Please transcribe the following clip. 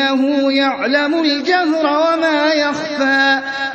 إِنَّهُ يَعْلَمُ الْجَهْرَ وَمَا يَخْفَىٰ